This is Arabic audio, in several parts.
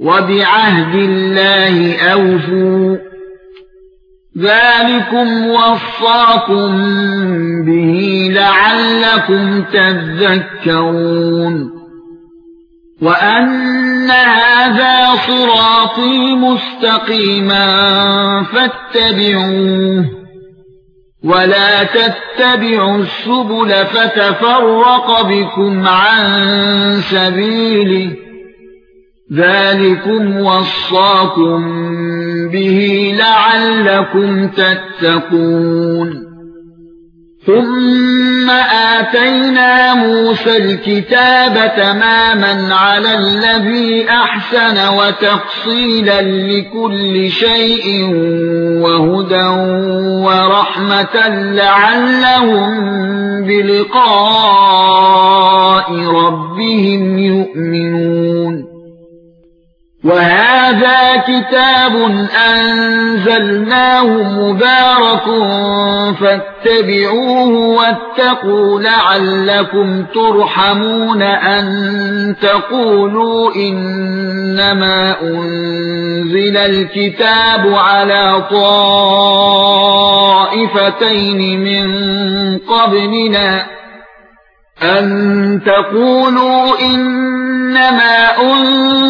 وبعهد الله أوفوا. ذلكم وصاكم به لعلكم تذكرون. وأن هذا صراطي مستقيما فاتبعوه. ولا تتبعوا السبل فتفرق بكم عن سبيله. ذلكم وصاكم به لعلكم تتقون ثُمَّ آتَيْنَا مُوسَى الْكِتَابَ تَمَامًا عَلَى الَّذِي أَحْسَنَ وَتَفْصِيلًا لِكُلِّ شَيْءٍ وَهُدًى وَرَحْمَةً لَعَلَّهُم بِلِقَاءِ رَبِّهِمْ يُؤْمِنُونَ وَهَذَا كِتَابٌ أَنزَلْنَاهُ مُبَارَكٌ فَاتَّبِعُوهُ وَاتَّقُوا لَعَلَّكُمْ تُرْحَمُونَ أَن تَقُولُوا إِنَّمَا أُنزِلَ الْكِتَابُ عَلَى طَائِفَتَيْنِ مِن قَبْلِنَا أَن تَقُولُوا إِنَّمَا أُنزِلَ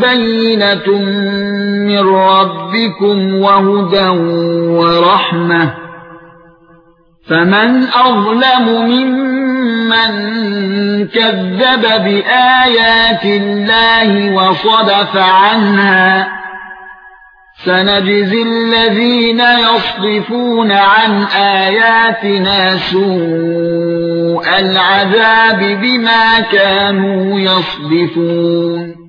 بَيِّنَةٌ مِّن رَّبِّكُمْ وَهُدًى وَرَحْمَةٌ فَمَنْ أَظْلَمُ مِمَّن كَذَّبَ بِآيَاتِ اللَّهِ وَصَدَفَ عَنْهَا سنجزي الذين يصدفون عن آياتنا سوء العذاب بما كانوا يصدفون